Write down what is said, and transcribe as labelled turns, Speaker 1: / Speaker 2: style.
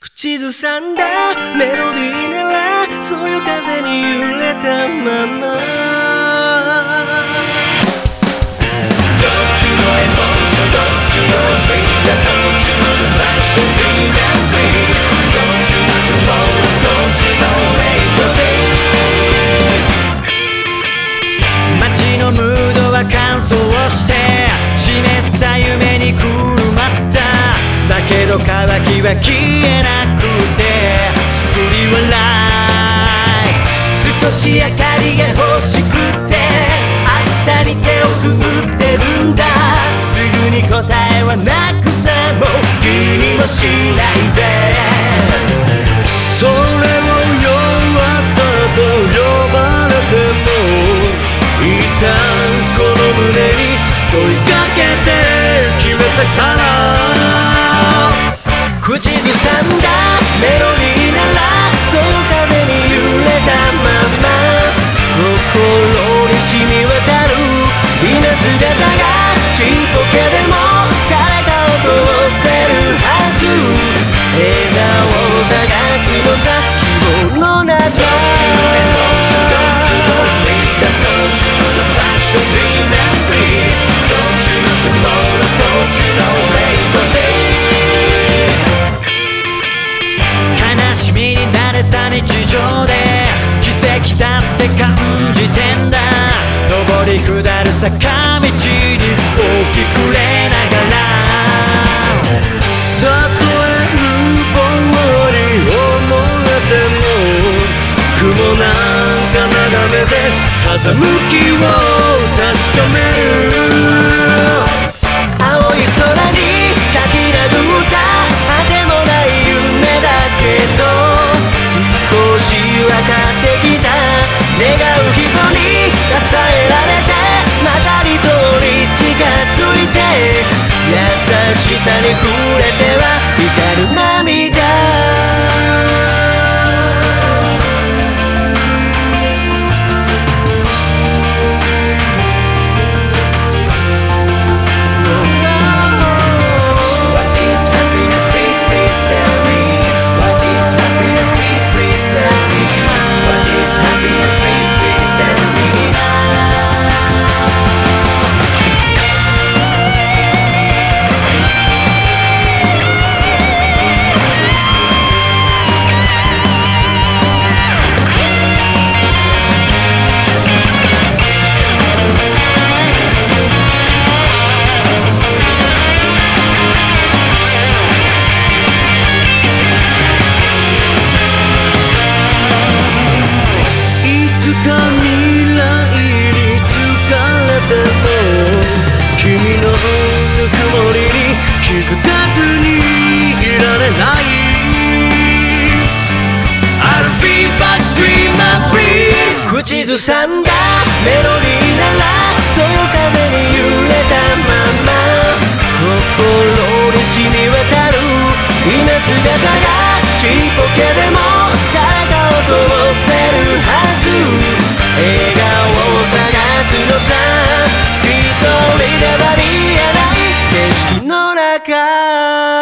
Speaker 1: 口ずさんだメロディーならそよ風に揺れたまま
Speaker 2: は消えなくて作り笑い。
Speaker 1: 少し明かりが欲しくて明日に手を振ってるんだ。すぐに答えはなくても気にもしないで。それを弱さと呼ばれてもいざこの胸に問いかけて決めたから。の中
Speaker 2: 悲しみに慣れた日常で奇跡だって感じてんだ。上り下る坂道に大きくれなが
Speaker 1: 風向きを確かめる青い空にかきなぐ歌果てもない夢だけど少し分かってきた願う人に支えられてまた理想に近づいて優しさに触れては光る涙さんだメロディーならそよ風に揺れたまま心に染み渡る今姿がちっぽけでも体を通せるはず。笑顔を探すのさ。一人ではりえない景色の中。